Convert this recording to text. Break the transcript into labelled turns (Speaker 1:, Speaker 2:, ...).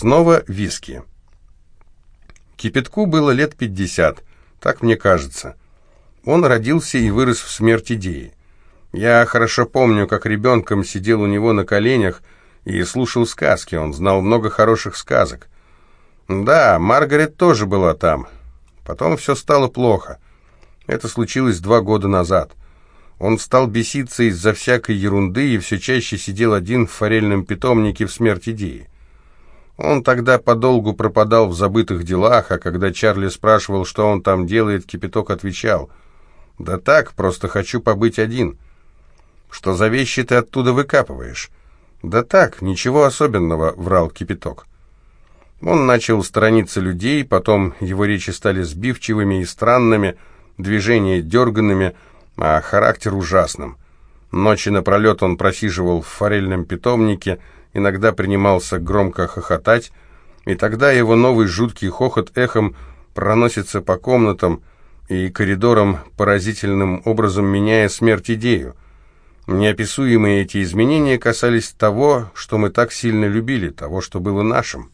Speaker 1: Снова виски. Кипятку было лет пятьдесят, так мне кажется. Он родился и вырос в смерть идеи. Я хорошо помню, как ребенком сидел у него на коленях и слушал сказки, он знал много хороших сказок. Да, Маргарет тоже была там. Потом все стало плохо. Это случилось два года назад. Он стал беситься из-за всякой ерунды и все чаще сидел один в форельном питомнике в смерть идеи. Он тогда подолгу пропадал в забытых делах, а когда Чарли спрашивал, что он там делает, Кипяток отвечал, «Да так, просто хочу побыть один». «Что за вещи ты оттуда выкапываешь?» «Да так, ничего особенного», — врал Кипяток. Он начал сторониться людей, потом его речи стали сбивчивыми и странными, движения дерганными, а характер ужасным. Ночи напролет он просиживал в форельном питомнике, иногда принимался громко хохотать, и тогда его новый жуткий хохот эхом проносится по комнатам и коридорам, поразительным образом меняя смерть идею. Неописуемые эти изменения касались того, что мы так сильно любили, того, что было нашим.